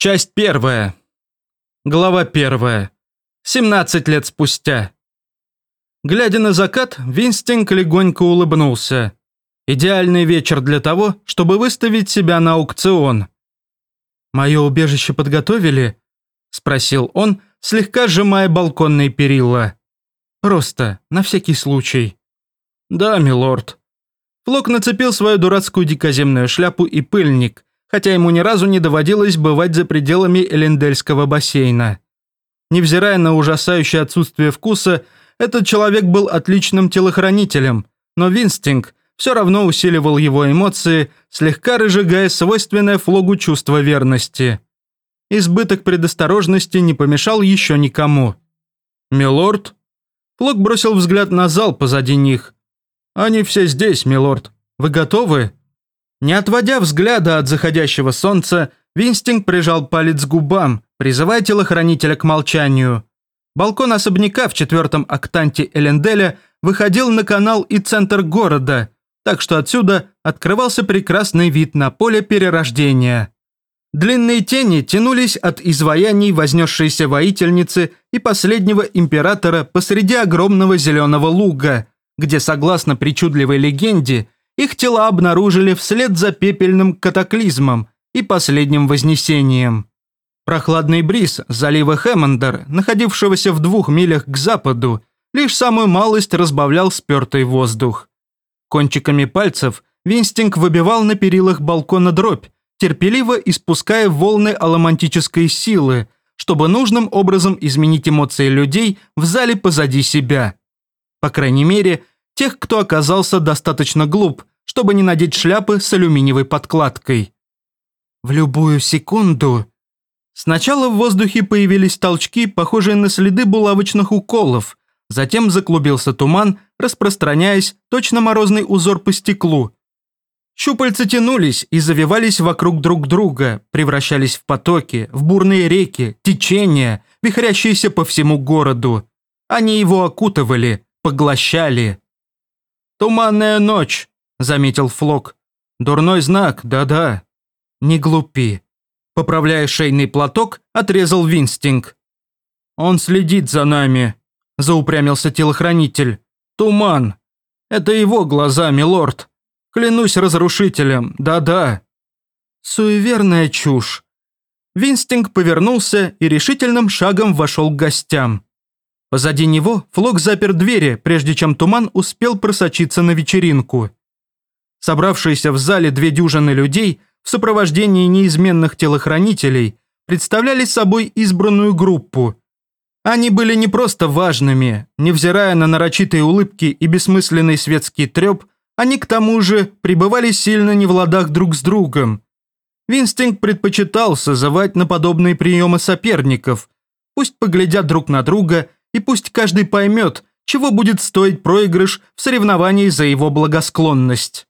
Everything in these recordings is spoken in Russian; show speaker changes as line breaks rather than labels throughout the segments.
Часть первая. Глава первая. 17 лет спустя. Глядя на закат, Винстинг легонько улыбнулся. Идеальный вечер для того, чтобы выставить себя на аукцион. «Мое убежище подготовили?» – спросил он, слегка сжимая балконные перила. «Просто, на всякий случай». «Да, милорд». Флок нацепил свою дурацкую дикоземную шляпу и пыльник, хотя ему ни разу не доводилось бывать за пределами Элендельского бассейна. Невзирая на ужасающее отсутствие вкуса, этот человек был отличным телохранителем, но Винстинг все равно усиливал его эмоции, слегка разжигая свойственное флогу чувство верности. Избыток предосторожности не помешал еще никому. «Милорд?» Флог бросил взгляд на зал позади них. «Они все здесь, милорд. Вы готовы?» Не отводя взгляда от заходящего солнца, Винстинг прижал палец к губам, призывая телохранителя к молчанию. Балкон особняка в четвертом октанте Эленделя выходил на канал и центр города, так что отсюда открывался прекрасный вид на поле перерождения. Длинные тени тянулись от изваяний вознесшейся воительницы и последнего императора посреди огромного зеленого луга, где, согласно причудливой легенде, их тела обнаружили вслед за пепельным катаклизмом и последним вознесением. Прохладный бриз залива Хэммондер, находившегося в двух милях к западу, лишь самую малость разбавлял спертый воздух. Кончиками пальцев Винстинг выбивал на перилах балкона дробь, терпеливо испуская волны аламантической силы, чтобы нужным образом изменить эмоции людей в зале позади себя. По крайней мере, тех, кто оказался достаточно глуп, чтобы не надеть шляпы с алюминиевой подкладкой. В любую секунду... Сначала в воздухе появились толчки, похожие на следы булавочных уколов, затем заклубился туман, распространяясь, точно морозный узор по стеклу. Щупальца тянулись и завивались вокруг друг друга, превращались в потоки, в бурные реки, течения, вихрящиеся по всему городу. Они его окутывали, поглощали. «Туманная ночь», – заметил Флок. «Дурной знак, да-да». «Не глупи». Поправляя шейный платок, отрезал Винстинг. «Он следит за нами», – заупрямился телохранитель. «Туман. Это его глаза, милорд. Клянусь разрушителем, да-да». Суеверная чушь. Винстинг повернулся и решительным шагом вошел к гостям. Позади него Флок запер двери, прежде чем туман успел просочиться на вечеринку. Собравшиеся в зале две дюжины людей в сопровождении неизменных телохранителей представляли собой избранную группу. Они были не просто важными, невзирая на нарочитые улыбки и бессмысленный светский треп, они к тому же пребывали сильно не в ладах друг с другом. Винстинг предпочитал созывать на подобные приемы соперников, пусть поглядят друг на друга – и пусть каждый поймет, чего будет стоить проигрыш в соревновании за его благосклонность.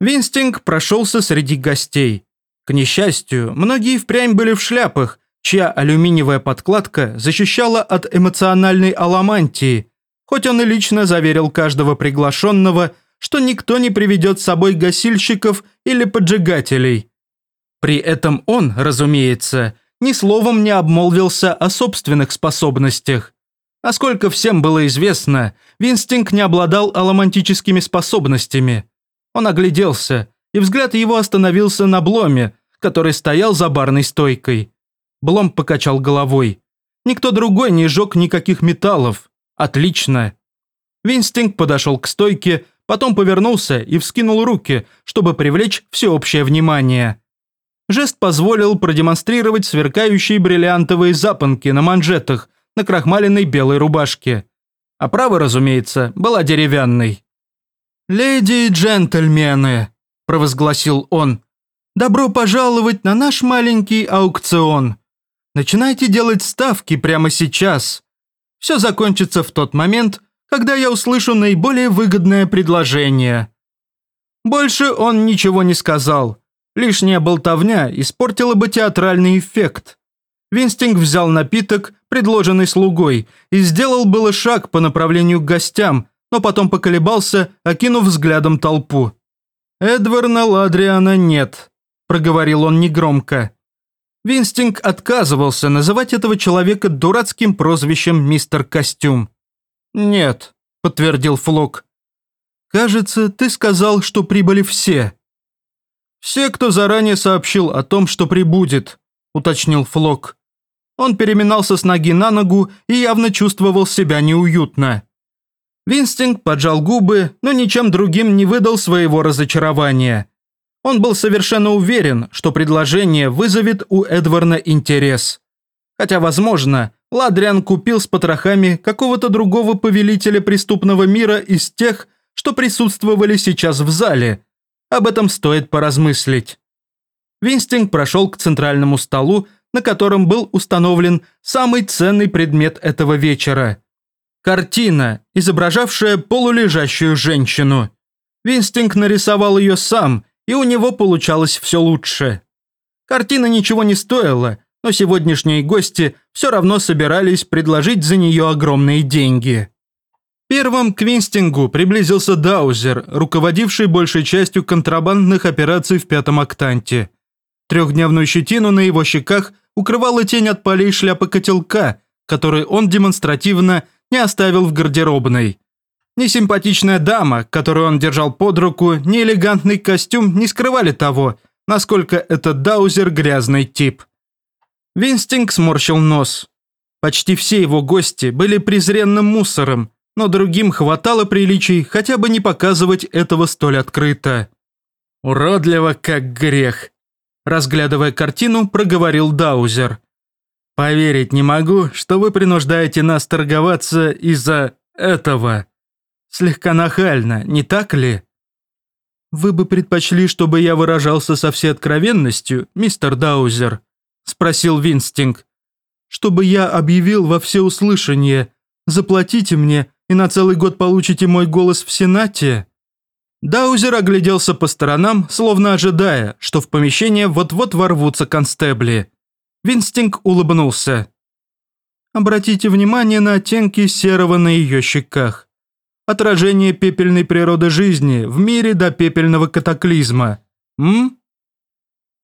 Винстинг прошелся среди гостей. К несчастью, многие впрямь были в шляпах, чья алюминиевая подкладка защищала от эмоциональной аламантии, хоть он и лично заверил каждого приглашенного, что никто не приведет с собой гасильщиков или поджигателей. При этом он, разумеется, ни словом не обмолвился о собственных способностях. А сколько всем было известно, Винстинг не обладал аламантическими способностями. Он огляделся, и взгляд его остановился на Бломе, который стоял за барной стойкой. Блом покачал головой. Никто другой не сжег никаких металлов. Отлично. Винстинг подошел к стойке, потом повернулся и вскинул руки, чтобы привлечь всеобщее внимание. Жест позволил продемонстрировать сверкающие бриллиантовые запонки на манжетах, на крахмаленной белой рубашке. А право, разумеется, была деревянной. «Леди и джентльмены», – провозгласил он, – «добро пожаловать на наш маленький аукцион. Начинайте делать ставки прямо сейчас. Все закончится в тот момент, когда я услышу наиболее выгодное предложение». Больше он ничего не сказал. Лишняя болтовня испортила бы театральный эффект. Винстинг взял напиток, предложенный слугой, и сделал было шаг по направлению к гостям, но потом поколебался, окинув взглядом толпу. «Эдварна Ладриана нет», – проговорил он негромко. Винстинг отказывался называть этого человека дурацким прозвищем «Мистер Костюм». «Нет», — подтвердил Флок. «Кажется, ты сказал, что прибыли все». «Все, кто заранее сообщил о том, что прибудет», — уточнил Флок. Он переминался с ноги на ногу и явно чувствовал себя неуютно. Винстинг поджал губы, но ничем другим не выдал своего разочарования. Он был совершенно уверен, что предложение вызовет у Эдварна интерес. Хотя, возможно, Ладриан купил с потрохами какого-то другого повелителя преступного мира из тех, что присутствовали сейчас в зале. Об этом стоит поразмыслить. Винстинг прошел к центральному столу, на котором был установлен самый ценный предмет этого вечера. Картина, изображавшая полулежащую женщину. Винстинг нарисовал ее сам, и у него получалось все лучше. Картина ничего не стоила, но сегодняшние гости все равно собирались предложить за нее огромные деньги. Первым к Винстингу приблизился Даузер, руководивший большей частью контрабандных операций в пятом октанте. Трехдневную щетину на его щеках укрывала тень от полей шляпы котелка, который он демонстративно не оставил в гардеробной. Ни симпатичная дама, которую он держал под руку, ни элегантный костюм не скрывали того, насколько этот Даузер грязный тип. Винстинг сморщил нос. Почти все его гости были презренным мусором, но другим хватало приличий хотя бы не показывать этого столь открыто. «Уродливо, как грех», – разглядывая картину, проговорил Даузер. «Поверить не могу, что вы принуждаете нас торговаться из-за этого». Слегка нахально, не так ли? Вы бы предпочли, чтобы я выражался со всей откровенностью, мистер Даузер? Спросил Винстинг. Чтобы я объявил во всеуслышание, заплатите мне и на целый год получите мой голос в Сенате? Даузер огляделся по сторонам, словно ожидая, что в помещение вот-вот ворвутся констебли. Винстинг улыбнулся. Обратите внимание на оттенки серого на ее щеках отражение пепельной природы жизни в мире до пепельного катаклизма. М?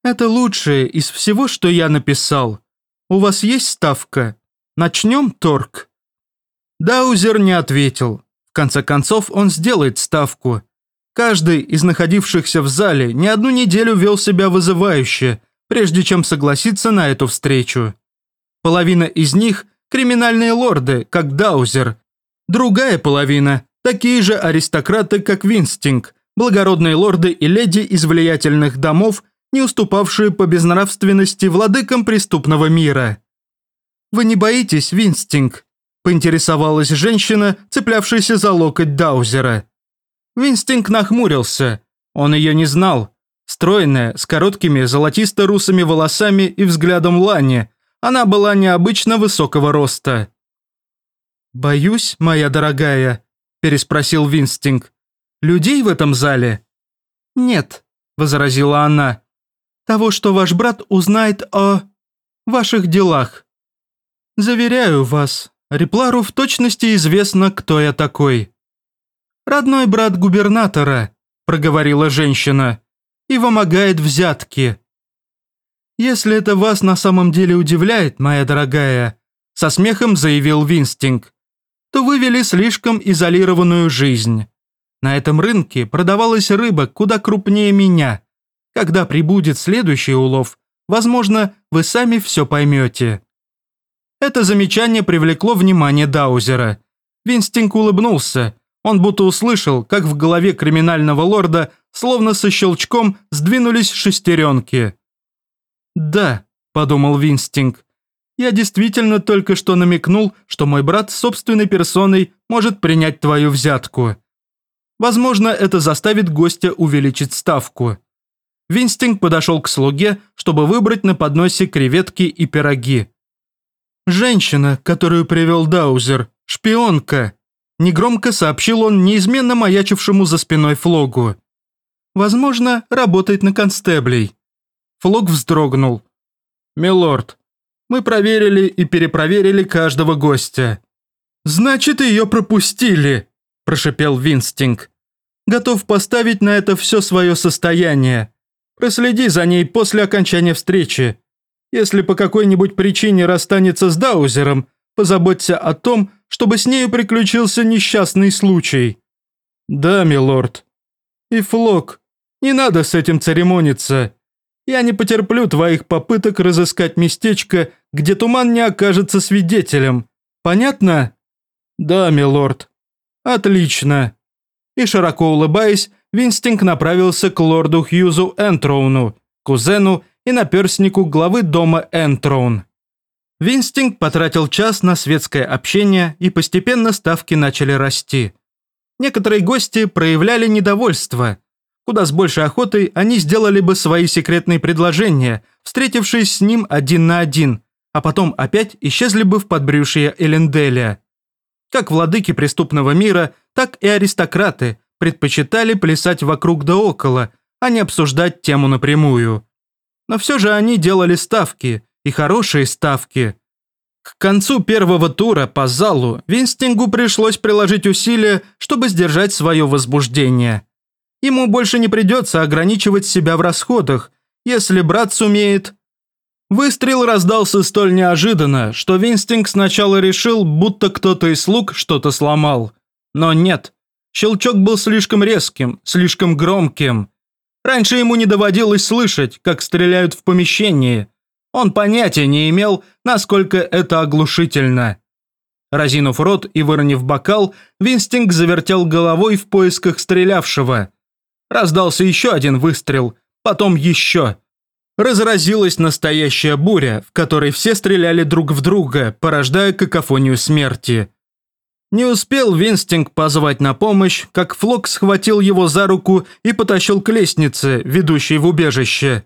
Это лучшее из всего, что я написал. У вас есть ставка? Начнем торг?» Даузер не ответил. В конце концов, он сделает ставку. Каждый из находившихся в зале не одну неделю вел себя вызывающе, прежде чем согласиться на эту встречу. Половина из них – криминальные лорды, как Даузер. Другая половина Такие же аристократы, как Винстинг, благородные лорды и леди из влиятельных домов, не уступавшие по безнравственности владыкам преступного мира. «Вы не боитесь, Винстинг?» – поинтересовалась женщина, цеплявшаяся за локоть Даузера. Винстинг нахмурился. Он ее не знал. Стройная, с короткими золотисто-русыми волосами и взглядом Лани, она была необычно высокого роста. «Боюсь, моя дорогая», переспросил Винстинг. «Людей в этом зале?» «Нет», – возразила она. «Того, что ваш брат узнает о... ваших делах. Заверяю вас, Реплару в точности известно, кто я такой». «Родной брат губернатора», – проговорила женщина, – «и вымогает взятки». «Если это вас на самом деле удивляет, моя дорогая», – со смехом заявил Винстинг, то вы вели слишком изолированную жизнь. На этом рынке продавалась рыба куда крупнее меня. Когда прибудет следующий улов, возможно, вы сами все поймете». Это замечание привлекло внимание Даузера. Винстинг улыбнулся. Он будто услышал, как в голове криминального лорда, словно со щелчком, сдвинулись шестеренки. «Да», – подумал Винстинг, я действительно только что намекнул, что мой брат собственной персоной может принять твою взятку. Возможно, это заставит гостя увеличить ставку. Винстинг подошел к слуге, чтобы выбрать на подносе креветки и пироги. «Женщина, которую привел Даузер, шпионка», негромко сообщил он неизменно маячившему за спиной Флогу. «Возможно, работает на констеблей». Флог вздрогнул. «Милорд, мы проверили и перепроверили каждого гостя». «Значит, ее пропустили», – прошипел Винстинг. «Готов поставить на это все свое состояние. Проследи за ней после окончания встречи. Если по какой-нибудь причине расстанется с Даузером, позаботься о том, чтобы с нею приключился несчастный случай». «Да, милорд». «И Флок, не надо с этим церемониться. Я не потерплю твоих попыток разыскать местечко, где туман не окажется свидетелем. Понятно?» «Да, милорд». «Отлично». И широко улыбаясь, Винстинг направился к лорду Хьюзу Энтроуну, кузену и наперснику главы дома Энтроун. Винстинг потратил час на светское общение, и постепенно ставки начали расти. Некоторые гости проявляли недовольство. Куда с большей охотой они сделали бы свои секретные предложения, встретившись с ним один на один, а потом опять исчезли бы в подбрюшье Эленделия. Как владыки преступного мира, так и аристократы предпочитали плясать вокруг да около, а не обсуждать тему напрямую. Но все же они делали ставки, и хорошие ставки. К концу первого тура по залу Винстингу пришлось приложить усилия, чтобы сдержать свое возбуждение. Ему больше не придется ограничивать себя в расходах, если брат сумеет. Выстрел раздался столь неожиданно, что Винстинг сначала решил, будто кто-то из слуг что-то сломал. Но нет, Щелчок был слишком резким, слишком громким. Раньше ему не доводилось слышать, как стреляют в помещении. Он понятия не имел, насколько это оглушительно. Разинув рот и выронив бокал, Винстинг завертел головой в поисках стрелявшего. Раздался еще один выстрел, потом еще. Разразилась настоящая буря, в которой все стреляли друг в друга, порождая какофонию смерти. Не успел Винстинг позвать на помощь, как Флок схватил его за руку и потащил к лестнице, ведущей в убежище.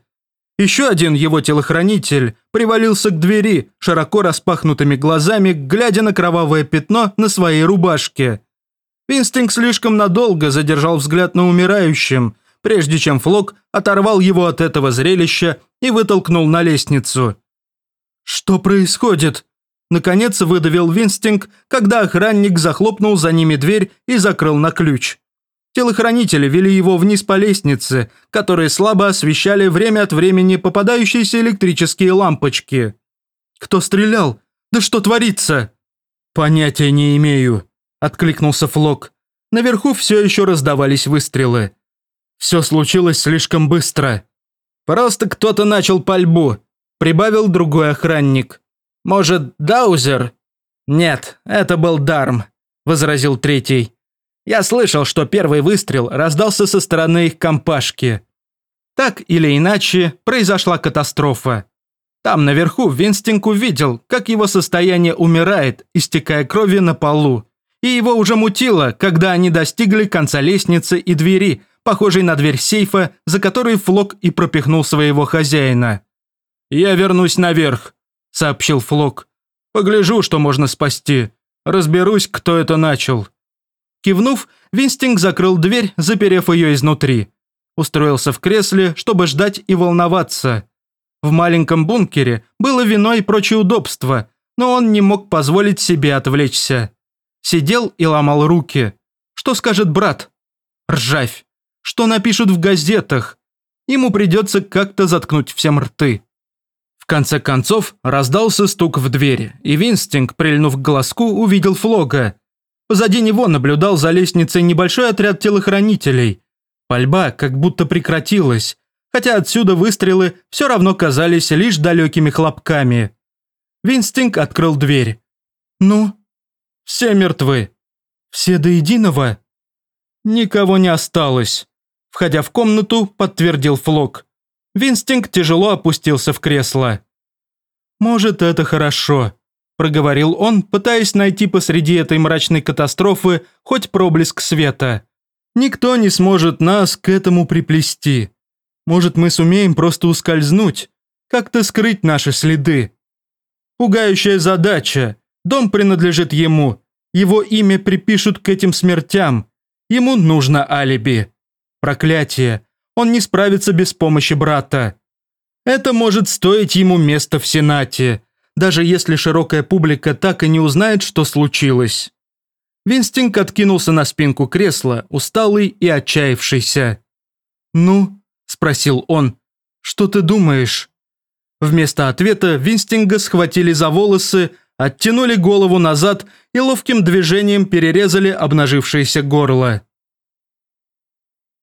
Еще один его телохранитель привалился к двери, широко распахнутыми глазами, глядя на кровавое пятно на своей рубашке. Винстинг слишком надолго задержал взгляд на умирающем, прежде чем Флок оторвал его от этого зрелища и вытолкнул на лестницу. «Что происходит?» Наконец выдавил Винстинг, когда охранник захлопнул за ними дверь и закрыл на ключ. Телохранители вели его вниз по лестнице, которые слабо освещали время от времени попадающиеся электрические лампочки. «Кто стрелял? Да что творится?» «Понятия не имею», – откликнулся Флок. Наверху все еще раздавались выстрелы. Все случилось слишком быстро. «Просто кто-то начал пальбу», – прибавил другой охранник. Может, Даузер?» «Нет, это был Дарм», – возразил третий. «Я слышал, что первый выстрел раздался со стороны их компашки. Так или иначе, произошла катастрофа. Там наверху Винстинг увидел, как его состояние умирает, истекая кровью на полу. И его уже мутило, когда они достигли конца лестницы и двери, похожей на дверь сейфа, за которой Флок и пропихнул своего хозяина. «Я вернусь наверх», сообщил Флок. «Погляжу, что можно спасти. Разберусь, кто это начал». Кивнув, Винстинг закрыл дверь, заперев ее изнутри. Устроился в кресле, чтобы ждать и волноваться. В маленьком бункере было вино и прочие удобства, но он не мог позволить себе отвлечься. Сидел и ломал руки. Что скажет брат? Ржавь. Что напишут в газетах? Ему придется как-то заткнуть всем рты. В конце концов раздался стук в дверь, и Винстинг, прильнув к глазку, увидел Флога. Позади него наблюдал за лестницей небольшой отряд телохранителей. Пальба как будто прекратилась, хотя отсюда выстрелы все равно казались лишь далекими хлопками. Винстинг открыл дверь. «Ну?» «Все мертвы». «Все до единого?» «Никого не осталось», – входя в комнату, подтвердил Флог. Винстинг тяжело опустился в кресло. «Может, это хорошо», – проговорил он, пытаясь найти посреди этой мрачной катастрофы хоть проблеск света. «Никто не сможет нас к этому приплести. Может, мы сумеем просто ускользнуть, как-то скрыть наши следы. Пугающая задача. Дом принадлежит ему. Его имя припишут к этим смертям. Ему нужно алиби. Проклятие. Он не справится без помощи брата. Это может стоить ему места в Сенате, даже если широкая публика так и не узнает, что случилось. Винстинг откинулся на спинку кресла, усталый и отчаявшийся. «Ну?» – спросил он. «Что ты думаешь?» Вместо ответа Винстинга схватили за волосы, оттянули голову назад и ловким движением перерезали обнажившееся горло.